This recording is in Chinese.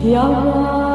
미 안.